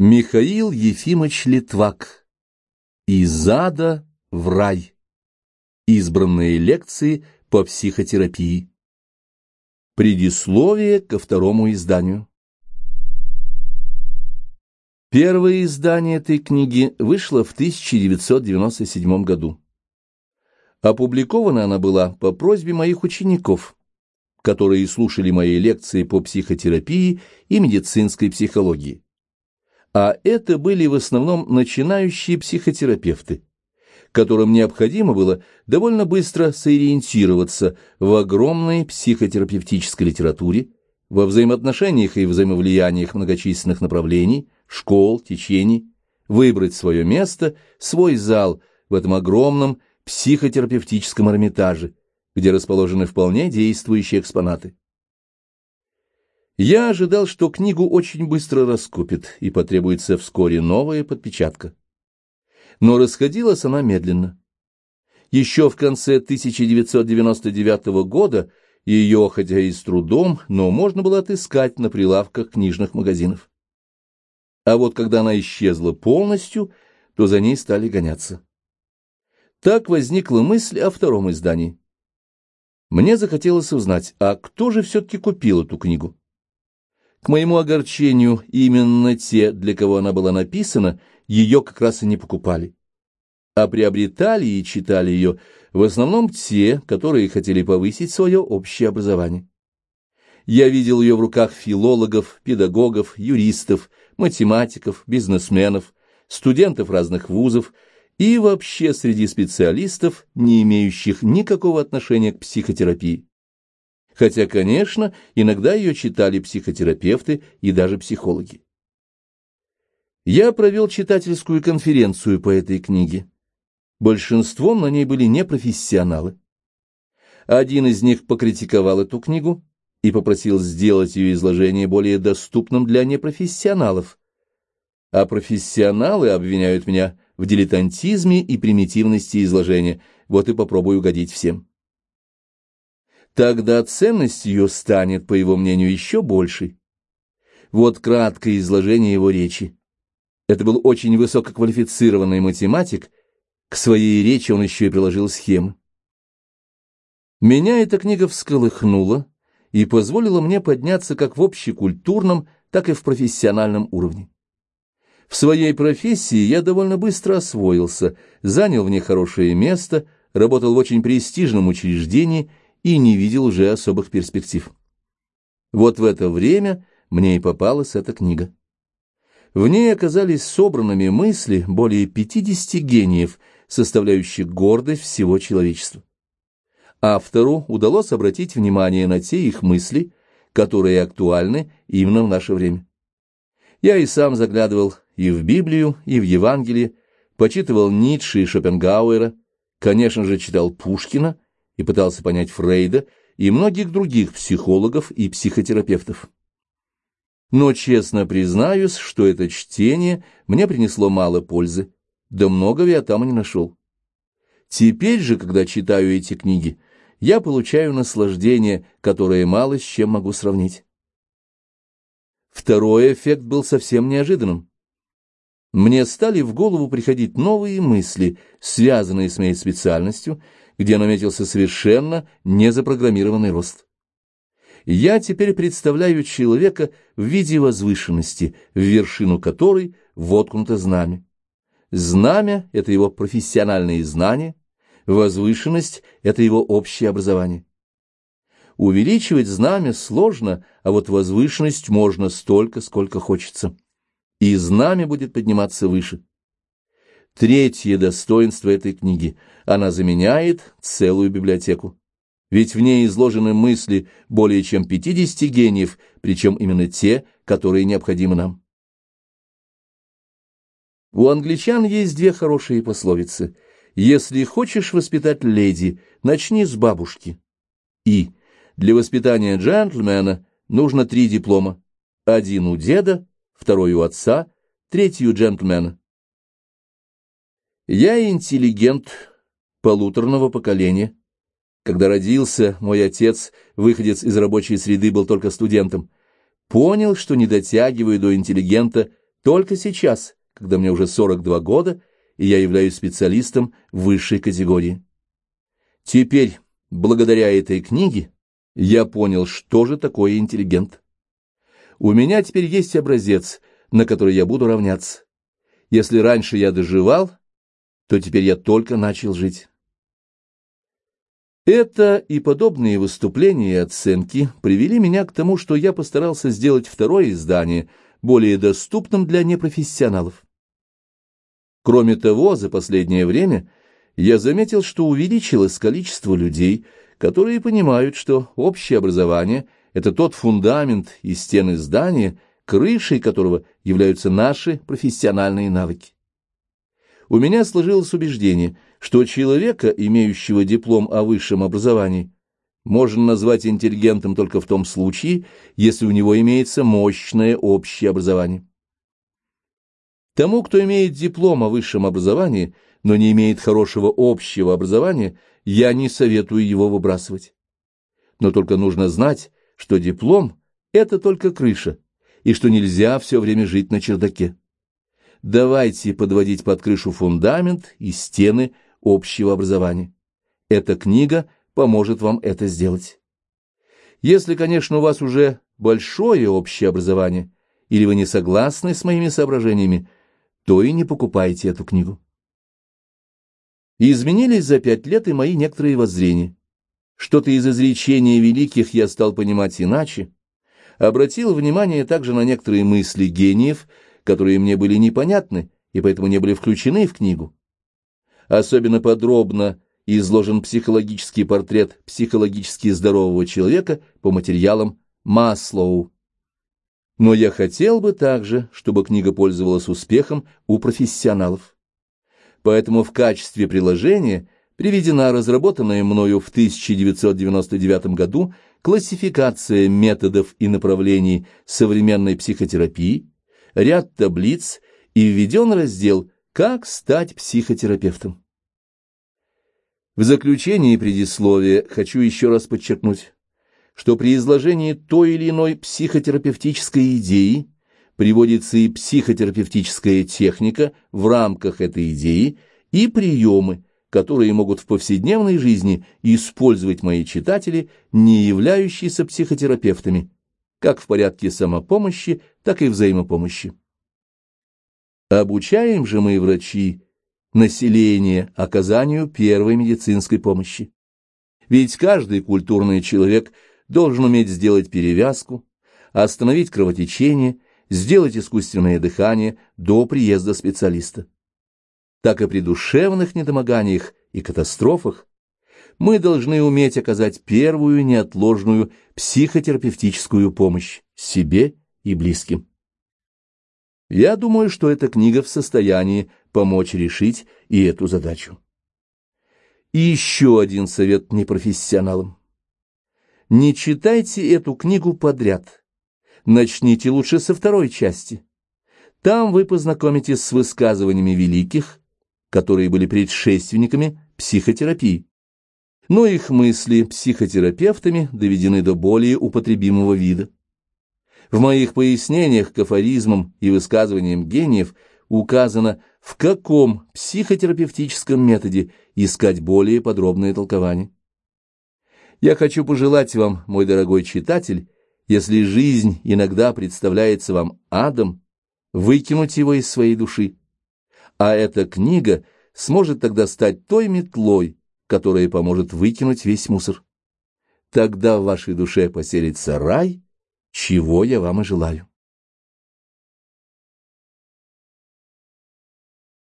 Михаил Ефимович Литвак. Из ада в рай. Избранные лекции по психотерапии. Предисловие ко второму изданию. Первое издание этой книги вышло в 1997 году. Опубликована она была по просьбе моих учеников, которые слушали мои лекции по психотерапии и медицинской психологии а это были в основном начинающие психотерапевты, которым необходимо было довольно быстро сориентироваться в огромной психотерапевтической литературе, во взаимоотношениях и взаимовлияниях многочисленных направлений, школ, течений, выбрать свое место, свой зал в этом огромном психотерапевтическом Эрмитаже, где расположены вполне действующие экспонаты. Я ожидал, что книгу очень быстро раскупят, и потребуется вскоре новая подпечатка. Но расходилась она медленно. Еще в конце 1999 года ее, хотя и с трудом, но можно было отыскать на прилавках книжных магазинов. А вот когда она исчезла полностью, то за ней стали гоняться. Так возникла мысль о втором издании. Мне захотелось узнать, а кто же все-таки купил эту книгу? К моему огорчению, именно те, для кого она была написана, ее как раз и не покупали. А приобретали и читали ее в основном те, которые хотели повысить свое общее образование. Я видел ее в руках филологов, педагогов, юристов, математиков, бизнесменов, студентов разных вузов и вообще среди специалистов, не имеющих никакого отношения к психотерапии хотя, конечно, иногда ее читали психотерапевты и даже психологи. Я провел читательскую конференцию по этой книге. Большинством на ней были непрофессионалы. Один из них покритиковал эту книгу и попросил сделать ее изложение более доступным для непрофессионалов. А профессионалы обвиняют меня в дилетантизме и примитивности изложения, вот и попробую угодить всем. Тогда ценность ее станет, по его мнению, еще большей. Вот краткое изложение его речи. Это был очень высококвалифицированный математик, к своей речи он еще и приложил схемы. Меня эта книга всколыхнула и позволила мне подняться как в общекультурном, так и в профессиональном уровне. В своей профессии я довольно быстро освоился, занял в ней хорошее место, работал в очень престижном учреждении и не видел уже особых перспектив. Вот в это время мне и попалась эта книга. В ней оказались собранными мысли более 50 гениев, составляющих гордость всего человечества. Автору удалось обратить внимание на те их мысли, которые актуальны именно в наше время. Я и сам заглядывал и в Библию, и в Евангелие, почитывал Ницше и Шопенгауэра, конечно же, читал Пушкина и пытался понять Фрейда и многих других психологов и психотерапевтов. Но честно признаюсь, что это чтение мне принесло мало пользы, да многого я там и не нашел. Теперь же, когда читаю эти книги, я получаю наслаждение, которое мало с чем могу сравнить. Второй эффект был совсем неожиданным. Мне стали в голову приходить новые мысли, связанные с моей специальностью, где наметился совершенно незапрограммированный рост. Я теперь представляю человека в виде возвышенности, в вершину которой воткнуто знамя. Знамя — это его профессиональные знания, возвышенность — это его общее образование. Увеличивать знамя сложно, а вот возвышенность можно столько, сколько хочется. И знамя будет подниматься выше. Третье достоинство этой книги – она заменяет целую библиотеку. Ведь в ней изложены мысли более чем 50 гениев, причем именно те, которые необходимы нам. У англичан есть две хорошие пословицы. «Если хочешь воспитать леди, начни с бабушки». И для воспитания джентльмена нужно три диплома. Один у деда, второй у отца, третий у джентльмена. Я интеллигент полуторного поколения. Когда родился, мой отец, выходец из рабочей среды, был только студентом. Понял, что не дотягиваю до интеллигента Только сейчас, когда мне уже 42 года, и я являюсь специалистом высшей категории. Теперь, благодаря этой книге, я понял, что же такое интеллигент. У меня теперь есть образец, на который я буду равняться. Если раньше я доживал, то теперь я только начал жить. Это и подобные выступления и оценки привели меня к тому, что я постарался сделать второе издание более доступным для непрофессионалов. Кроме того, за последнее время я заметил, что увеличилось количество людей, которые понимают, что общее образование – это тот фундамент и стены здания, крышей которого являются наши профессиональные навыки. У меня сложилось убеждение, что человека, имеющего диплом о высшем образовании, можно назвать интеллигентом только в том случае, если у него имеется мощное общее образование. Тому, кто имеет диплом о высшем образовании, но не имеет хорошего общего образования, я не советую его выбрасывать. Но только нужно знать, что диплом – это только крыша, и что нельзя все время жить на чердаке давайте подводить под крышу фундамент и стены общего образования. Эта книга поможет вам это сделать. Если, конечно, у вас уже большое общее образование, или вы не согласны с моими соображениями, то и не покупайте эту книгу. изменились за пять лет и мои некоторые воззрения. Что-то из изречения великих я стал понимать иначе, обратил внимание также на некоторые мысли гениев, которые мне были непонятны и поэтому не были включены в книгу. Особенно подробно изложен психологический портрет психологически здорового человека по материалам Маслоу. Но я хотел бы также, чтобы книга пользовалась успехом у профессионалов. Поэтому в качестве приложения приведена разработанная мною в 1999 году классификация методов и направлений современной психотерапии, ряд таблиц и введен раздел «Как стать психотерапевтом». В заключении предисловия хочу еще раз подчеркнуть, что при изложении той или иной психотерапевтической идеи приводится и психотерапевтическая техника в рамках этой идеи и приемы, которые могут в повседневной жизни использовать мои читатели, не являющиеся психотерапевтами, как в порядке самопомощи, так и взаимопомощи. Обучаем же мы, врачи, население оказанию первой медицинской помощи. Ведь каждый культурный человек должен уметь сделать перевязку, остановить кровотечение, сделать искусственное дыхание до приезда специалиста. Так и при душевных недомоганиях и катастрофах мы должны уметь оказать первую неотложную психотерапевтическую помощь себе и близким. Я думаю, что эта книга в состоянии помочь решить и эту задачу. И еще один совет непрофессионалам. Не читайте эту книгу подряд. Начните лучше со второй части. Там вы познакомитесь с высказываниями великих, которые были предшественниками психотерапии но их мысли психотерапевтами доведены до более употребимого вида. В моих пояснениях к афоризмам и высказываниям гениев указано, в каком психотерапевтическом методе искать более подробное толкование. Я хочу пожелать вам, мой дорогой читатель, если жизнь иногда представляется вам адом, выкинуть его из своей души, а эта книга сможет тогда стать той метлой, которое поможет выкинуть весь мусор. Тогда в вашей душе поселится рай, чего я вам и желаю.